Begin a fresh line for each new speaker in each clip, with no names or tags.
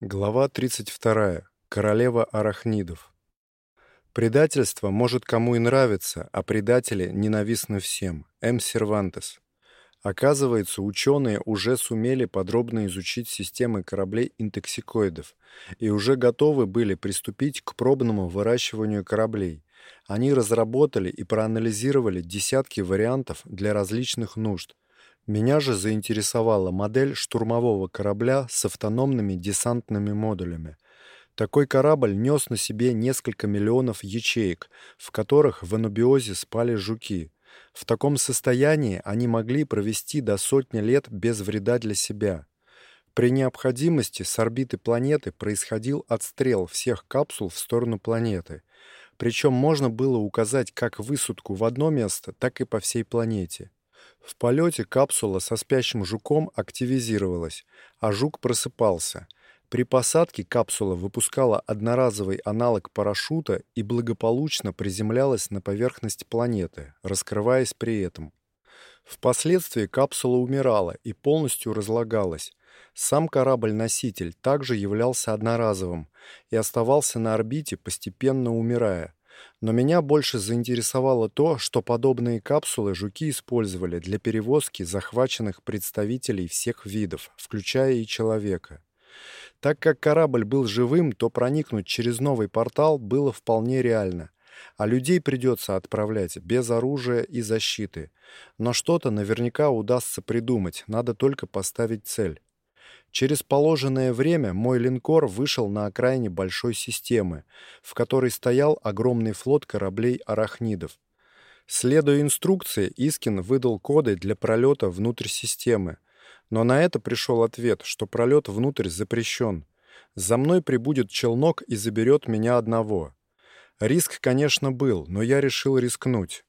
Глава 32. Королева арахнидов. Предательство может кому и нравиться, а предатели ненавистны всем. М. Сервантес. Оказывается, ученые уже сумели подробно изучить системы кораблей интоксикоидов и уже готовы были приступить к пробному выращиванию кораблей. Они разработали и проанализировали десятки вариантов для различных нужд, меня же заинтересовала модель штурмового корабля с автономными десантными модулями. Такой корабль нес на себе несколько миллионов ячеек, в которых в анубиозе спали жуки. В таком состоянии они могли провести до сотни лет без вреда для себя. При необходимости с орбиты планеты происходил отстрел всех капсул в сторону планеты. Причем можно было указать как высадку в одно место, так и по всей планете. В полете капсула со спящим жуком активизировалась, а жук просыпался. При посадке капсула выпускала одноразовый аналог парашюта и благополучно приземлялась на поверхность планеты, раскрываясь при этом. Впоследствии капсула умирала и полностью разлагалась. Сам корабль-носитель также являлся одноразовым и оставался на орбите, постепенно умирая. Но меня больше заинтересовало то, что подобные капсулы жуки использовали для перевозки захваченных представителей всех видов, включая и человека. Так как корабль был живым, то проникнуть через новый портал было вполне реально, а людей придется отправлять без оружия и защиты. Но что-то наверняка удастся придумать, надо только поставить цель. Через положенное время мой линкор вышел на окраине большой системы, в которой стоял огромный флот кораблей арахнидов. Следуя инструкции, Искин выдал коды для пролета внутрь системы, но на это пришел ответ, что пролет внутрь запрещен. За мной прибудет челнок и заберет меня одного. Риск, конечно, был, но я решил рискнуть.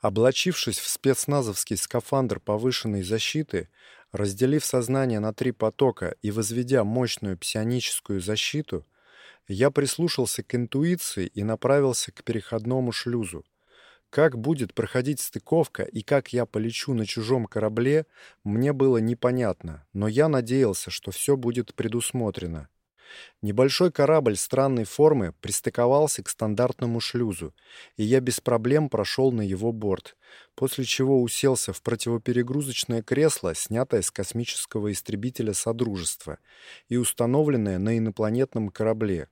Облачившись в спецназовский скафандр повышенной защиты, Разделив сознание на три потока и возведя мощную псионическую защиту, я прислушался к интуиции и направился к переходному шлюзу. Как будет проходить стыковка и как я полечу на чужом корабле, мне было непонятно, но я надеялся, что все будет предусмотрено. Небольшой корабль странной формы пристыковался к стандартному шлюзу, и я без проблем прошел на его борт, после чего уселся в противоперегрузочное кресло, снятое с космического истребителя Содружества и установленное на инопланетном корабле.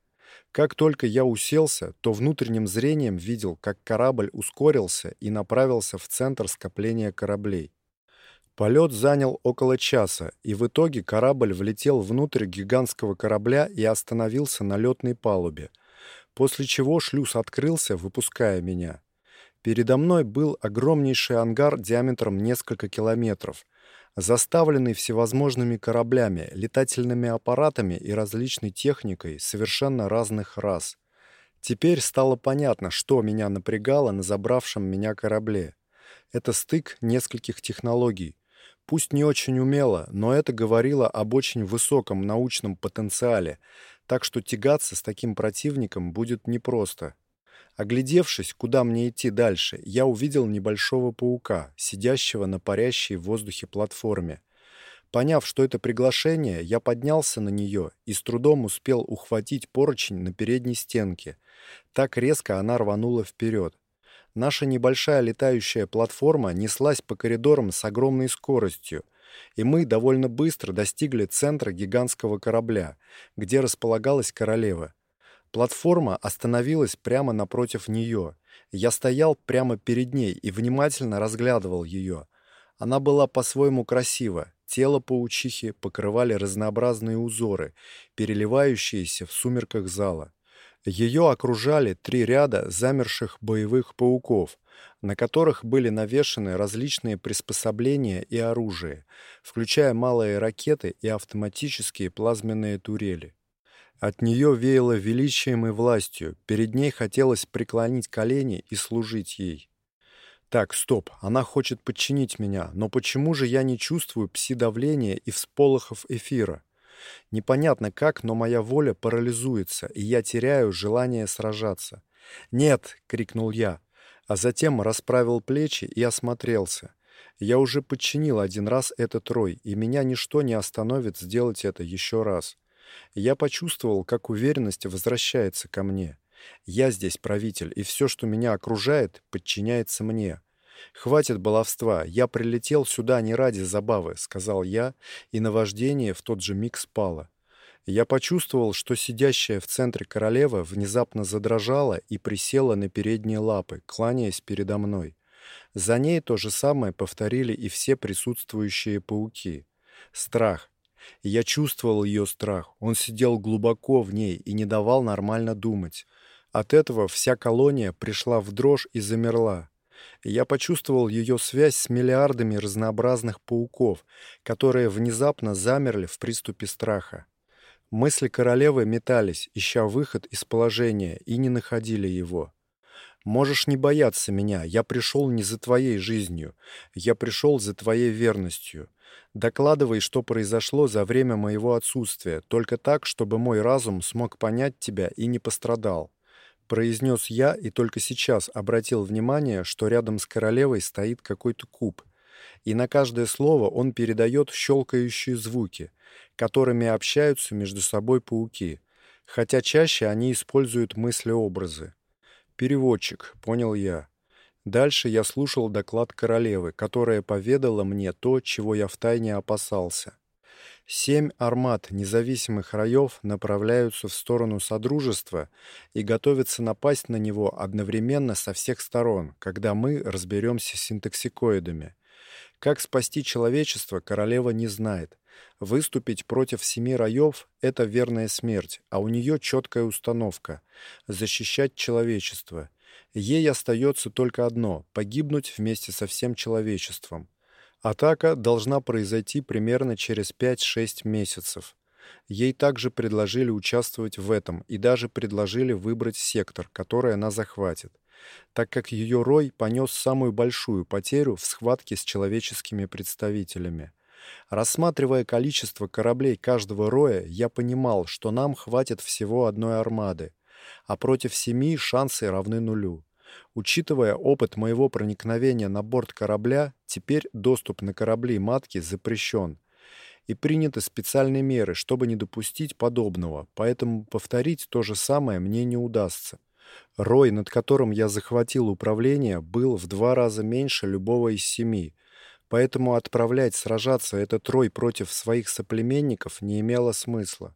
Как только я уселся, то внутренним зрением видел, как корабль ускорился и направился в центр скопления кораблей. Полет занял около часа, и в итоге корабль влетел внутрь гигантского корабля и остановился на летной палубе, после чего шлюз открылся, выпуская меня. Передо мной был огромнейший ангар диаметром несколько километров, заставленный всевозможными кораблями, летательными аппаратами и различной техникой совершенно разных рас. Теперь стало понятно, что меня напрягало на забравшем меня корабле. Это стык нескольких технологий, Пусть не очень умело, но это говорило об очень высоком научном потенциале, так что тягаться с таким противником будет непросто. Оглядевшись, куда мне идти дальше, я увидел небольшого паука, сидящего на парящей в воздухе платформе. Поняв, что это приглашение, я поднялся на нее и с трудом успел ухватить поручень на передней стенке. Так резко она рванула вперед. Наша небольшая летающая платформа неслась по коридорам с огромной скоростью, и мы довольно быстро достигли центра гигантского корабля, где располагалась королева. Платформа остановилась прямо напротив нее. Я стоял прямо перед ней и внимательно разглядывал ее. Она была по-своему красива. Тело паучихи покрывали разнообразные узоры, переливающиеся в сумерках зала. Ее окружали три ряда замерших боевых пауков, на которых были навешаны различные приспособления и оружие, включая малые ракеты и автоматические плазменные турели. От нее веяло величием и властью, перед ней хотелось преклонить колени и служить ей. Так, стоп, она хочет подчинить меня, но почему же я не чувствую пси-давления и всполохов эфира? Непонятно как, но моя воля парализуется, и я теряю желание сражаться. «Нет!» — крикнул я, а затем расправил плечи и осмотрелся. Я уже подчинил один раз этот рой, и меня ничто не остановит сделать это еще раз. Я почувствовал, как уверенность возвращается ко мне. Я здесь правитель, и все, что меня окружает, подчиняется мне. Хватит баловства, я прилетел сюда не ради забавы, сказал я, и наваждение в тот же миг спало. Я почувствовал, что сидящая в центре королева внезапно задрожала и присела на передние лапы, кланяясь передо мной. За ней то же самое повторили и все присутствующие пауки. Страх. Я чувствовал ее страх. Он сидел глубоко в ней и не давал нормально думать. От этого вся колония пришла в дрожь и замерла. Я почувствовал ее связь с миллиардами разнообразных пауков, которые внезапно замерли в приступе страха. Мысли королевы метались, ища выход из положения, и не находили его. Можешь не бояться меня. Я пришел не за твоей жизнью. Я пришел за твоей верностью. Докладывай, что произошло за время моего отсутствия, только так, чтобы мой разум смог понять тебя и не пострадал. Произнес я и только сейчас обратил внимание, что рядом с королевой стоит какой-то куб. И на каждое слово он передает щелкающие звуки, которыми общаются между собой пауки, хотя чаще они используют мысли-образы. Переводчик, понял я. Дальше я слушал доклад королевы, которая поведала мне то, чего я втайне опасался. Семь армат независимых раев направляются в сторону Содружества и готовятся напасть на него одновременно со всех сторон, когда мы разберемся с синтаксикоидами. Как спасти человечество, королева не знает. Выступить против семи раев — это верная смерть, а у нее четкая установка — защищать человечество. Ей остается только одно — погибнуть вместе со всем человечеством. Атака должна произойти примерно через 5-6 месяцев. Ей также предложили участвовать в этом и даже предложили выбрать сектор, который она захватит, так как ее рой понес самую большую потерю в схватке с человеческими представителями. Рассматривая количество кораблей каждого роя, я понимал, что нам хватит всего одной армады, а против семи шансы равны нулю. Учитывая опыт моего проникновения на борт корабля, теперь доступ на корабли матки запрещен. И приняты специальные меры, чтобы не допустить подобного, поэтому повторить то же самое мне не удастся. Рой, над которым я захватил управление, был в два раза меньше любого из семи, поэтому отправлять сражаться этот рой против своих соплеменников не имело смысла.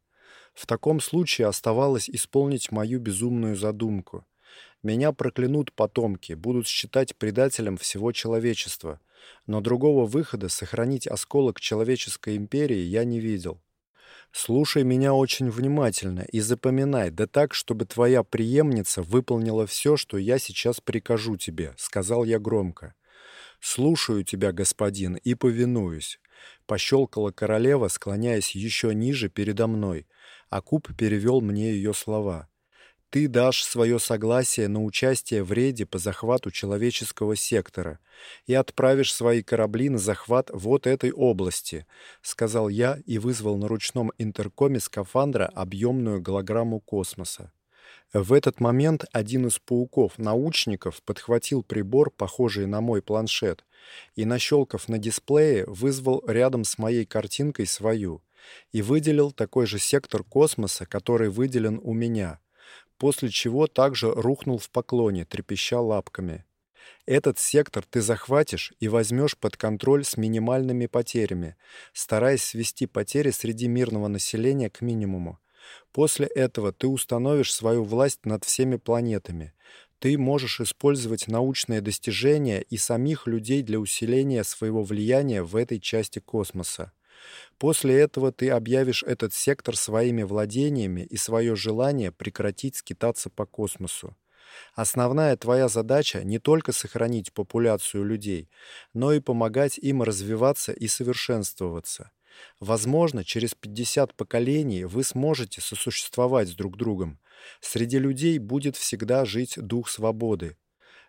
В таком случае оставалось исполнить мою безумную задумку. Меня проклянут потомки, будут считать предателем всего человечества, но другого выхода сохранить осколок человеческой империи я не видел. Слушай меня очень внимательно и запоминай, да так, чтобы твоя преемница выполнила все, что я сейчас прикажу тебе, сказал я громко. «Слушаю тебя, господин, и повинуюсь», — пощелкала королева, склоняясь еще ниже передо мной, а Куб перевел мне ее слова. «Ты дашь свое согласие на участие в рейде по захвату человеческого сектора и отправишь свои корабли на захват вот этой области», — сказал я и вызвал на ручном интеркоме скафандра объемную голограмму космоса. В этот момент один из пауков-научников подхватил прибор, похожий на мой планшет, и, нащелкав на дисплее, вызвал рядом с моей картинкой свою и выделил такой же сектор космоса, который выделен у меня, после чего также рухнул в поклоне, трепеща лапками. Этот сектор ты захватишь и возьмешь под контроль с минимальными потерями, стараясь свести потери среди мирного населения к минимуму. После этого ты установишь свою власть над всеми планетами. Ты можешь использовать научные достижения и самих людей для усиления своего влияния в этой части космоса. После этого ты объявишь этот сектор своими владениями и свое желание прекратить скитаться по космосу. Основная твоя задача не только сохранить популяцию людей, но и помогать им развиваться и совершенствоваться. Возможно, через 50 поколений вы сможете сосуществовать с друг другом. Среди людей будет всегда жить дух свободы.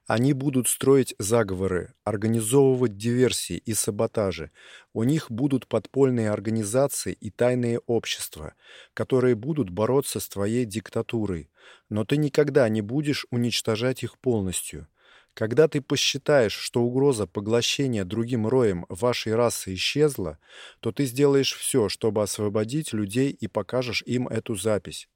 Они будут строить заговоры, организовывать диверсии и саботажи. У них будут подпольные организации и тайные общества, которые будут бороться с твоей диктатурой. Но ты никогда не будешь уничтожать их полностью. Когда ты посчитаешь, что угроза поглощения другим роем вашей расы исчезла, то ты сделаешь все, чтобы освободить людей и покажешь им эту запись.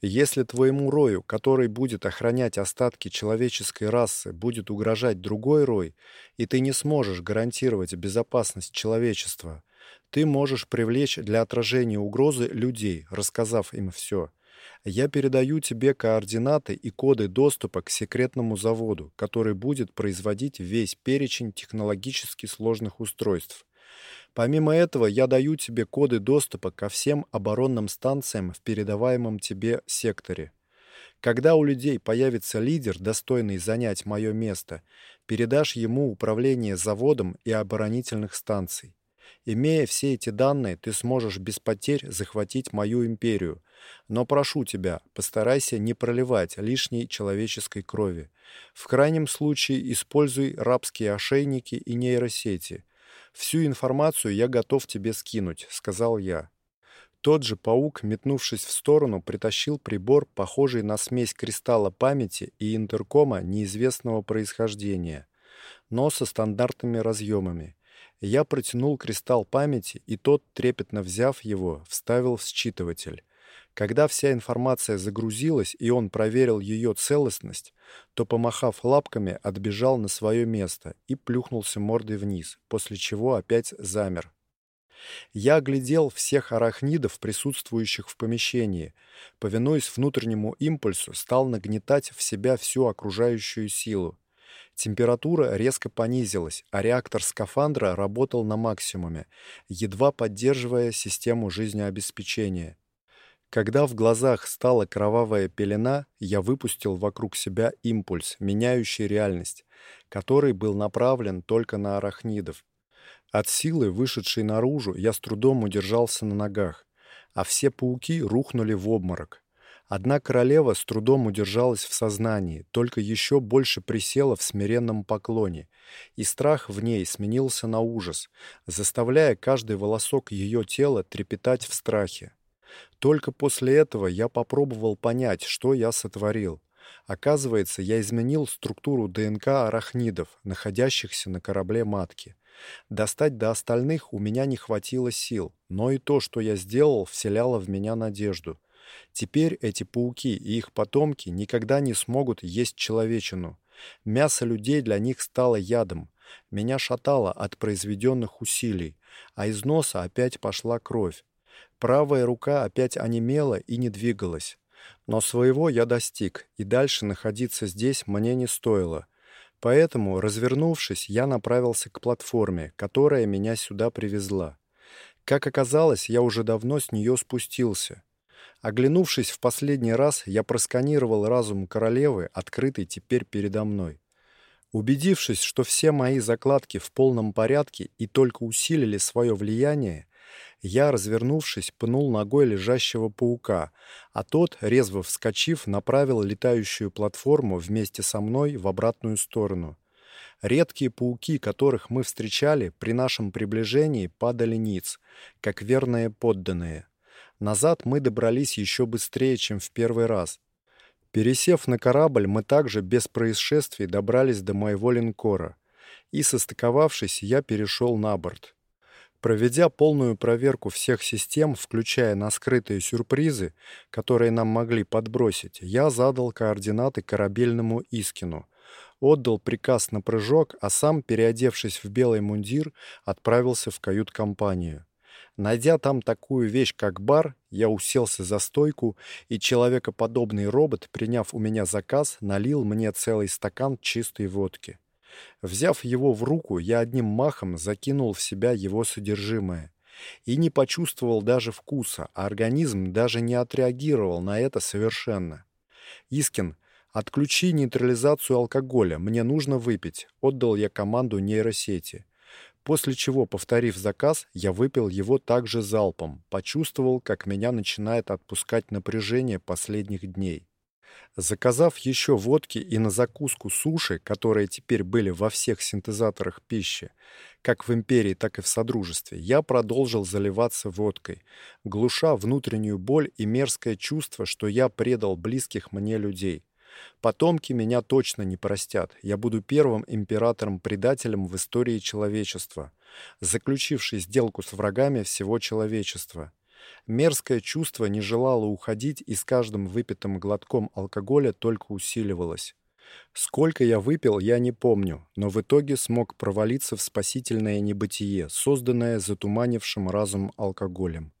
Если твоему рою, который будет охранять остатки человеческой расы, будет угрожать другой рой, и ты не сможешь гарантировать безопасность человечества, ты можешь привлечь для отражения угрозы людей, рассказав им все – я передаю тебе координаты и коды доступа к секретному заводу, который будет производить весь перечень технологически сложных устройств. Помимо этого, я даю тебе коды доступа ко всем оборонным станциям в передаваемом тебе секторе. Когда у людей появится лидер, достойный занять мое место, передашь ему управление заводом и оборонительных станций. Имея все эти данные, ты сможешь без потерь захватить мою империю. Но прошу тебя, постарайся не проливать лишней человеческой крови. В крайнем случае используй рабские ошейники и нейросети. Всю информацию я готов тебе скинуть, сказал я. Тот же паук, метнувшись в сторону, притащил прибор, похожий на смесь кристалла памяти и интеркома неизвестного происхождения, но со стандартными разъемами. Я протянул кристалл памяти, и тот, трепетно взяв его, вставил в считыватель. Когда вся информация загрузилась, и он проверил ее целостность, то, помахав лапками, отбежал на свое место и плюхнулся мордой вниз, после чего опять замер. Я оглядел всех арахнидов, присутствующих в помещении. Повинуясь внутреннему импульсу, стал нагнетать в себя всю окружающую силу. Температура резко понизилась, а реактор скафандра работал на максимуме, едва поддерживая систему жизнеобеспечения. Когда в глазах стала кровавая пелена, я выпустил вокруг себя импульс, меняющий реальность, который был направлен только на арахнидов. От силы, вышедшей наружу, я с трудом удержался на ногах, а все пауки рухнули в обморок. Одна королева с трудом удержалась в сознании, только еще больше присела в смиренном поклоне, и страх в ней сменился на ужас, заставляя каждый волосок ее тела трепетать в страхе. Только после этого я попробовал понять, что я сотворил. Оказывается, я изменил структуру ДНК арахнидов, находящихся на корабле матки. Достать до остальных у меня не хватило сил, но и то, что я сделал, вселяло в меня надежду. Теперь эти пауки и их потомки никогда не смогут есть человечину. Мясо людей для них стало ядом. Меня шатало от произведенных усилий, а из носа опять пошла кровь. Правая рука опять онемела и не двигалась. Но своего я достиг, и дальше находиться здесь мне не стоило. Поэтому, развернувшись, я направился к платформе, которая меня сюда привезла. Как оказалось, я уже давно с нее спустился. Оглянувшись в последний раз, я просканировал разум королевы, открытый теперь передо мной. Убедившись, что все мои закладки в полном порядке и только усилили свое влияние, я, развернувшись, пнул ногой лежащего паука, а тот, резво вскочив, направил летающую платформу вместе со мной в обратную сторону. Редкие пауки, которых мы встречали, при нашем приближении падали ниц, как верные подданные. Назад мы добрались еще быстрее, чем в первый раз. Пересев на корабль, мы также без происшествий добрались до моего линкора. И, состыковавшись, я перешел на борт. Проведя полную проверку всех систем, включая на скрытые сюрпризы, которые нам могли подбросить, я задал координаты корабельному Искину, отдал приказ на прыжок, а сам, переодевшись в белый мундир, отправился в кают-компанию. Найдя там такую вещь, как бар, я уселся за стойку, и человекоподобный робот, приняв у меня заказ, налил мне целый стакан чистой водки. Взяв его в руку, я одним махом закинул в себя его содержимое. И не почувствовал даже вкуса, а организм даже не отреагировал на это совершенно. «Искин, отключи нейтрализацию алкоголя, мне нужно выпить», — отдал я команду нейросети. После чего, повторив заказ, я выпил его также залпом, почувствовал, как меня начинает отпускать напряжение последних дней. Заказав еще водки и на закуску суши, которые теперь были во всех синтезаторах пищи, как в империи, так и в содружестве, я продолжил заливаться водкой, глуша внутреннюю боль и мерзкое чувство, что я предал близких мне людей. Потомки меня точно не простят. Я буду первым императором-предателем в истории человечества, заключивший сделку с врагами всего человечества. Мерзкое чувство не желало уходить и с каждым выпитым глотком алкоголя только усиливалось. Сколько я выпил, я не помню, но в итоге смог провалиться в спасительное небытие, созданное затуманившим разум алкоголем.